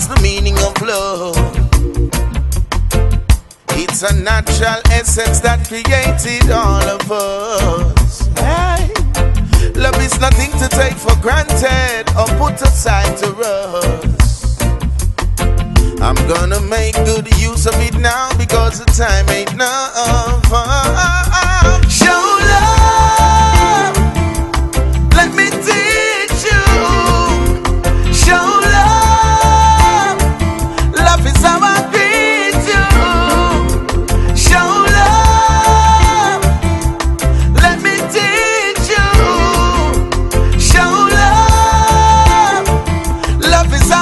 What's the meaning of love? It's a natural essence that created all of us. Hey. Love is nothing to take for granted or put aside to us. I'm gonna make good use of it now because the time ain't enough.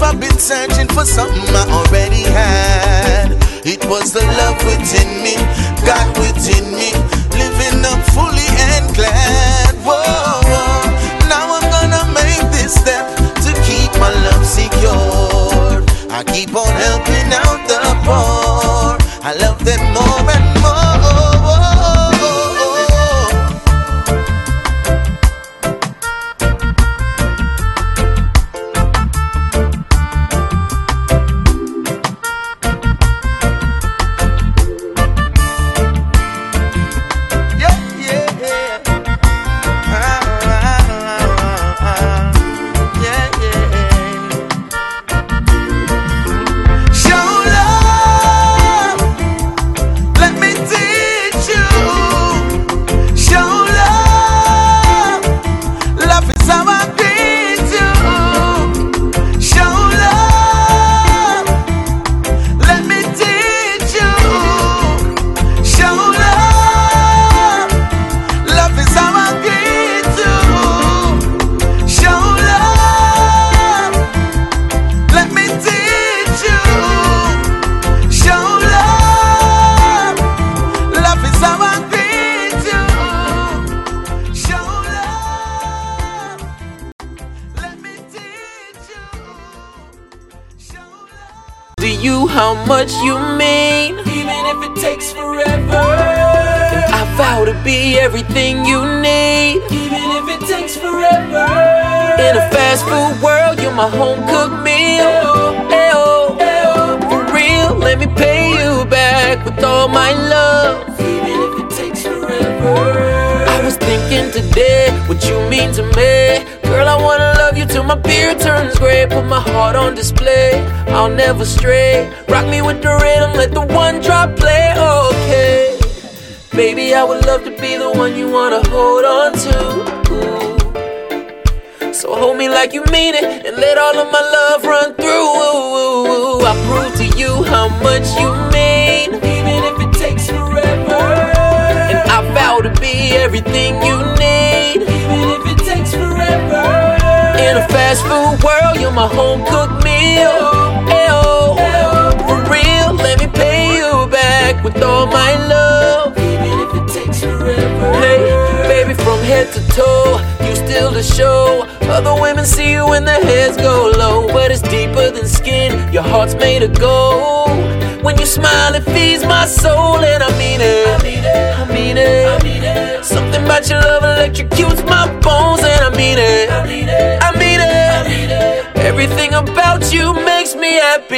I've been searching for something I already had. It was the love within much you mean. Even if it takes forever. I vow to be everything you need. Even if it takes forever. In a fast food world, you're my home cooked meal. Ayo, for real, let me pay you back with all my love. Even if it takes forever. I was thinking today what you mean to me. My beard turns gray. Put my heart on display. I'll never stray. Rock me with the rhythm, let the one drop play. Okay. Baby, I would love to be the one you wanna hold on to. So hold me like you mean it and let all of my love run through. I prove to you how much you mean. Even if it takes forever. And I vow to be everything you need. In a fast food world, you're my home cooked meal. Ayo, for real, let me pay you back with all my love. Even if it takes forever. Hey, baby, from head to toe, you still the show. Other women see you when their heads go low, but it's deeper than skin. Your heart's made of gold. When you smile, it feeds my soul, and. I mean it. I mean it. I mean it. Something about your love electrocutes my bones, and I mean it.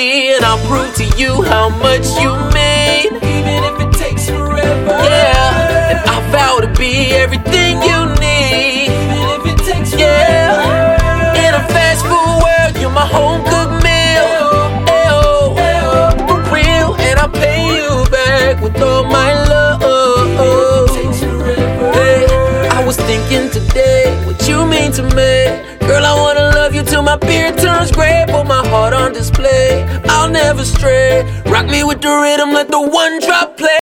And I'll prove to you how much you mean. Even if it takes forever. Yeah, Never stray. Rock me with the rhythm, let the one drop play.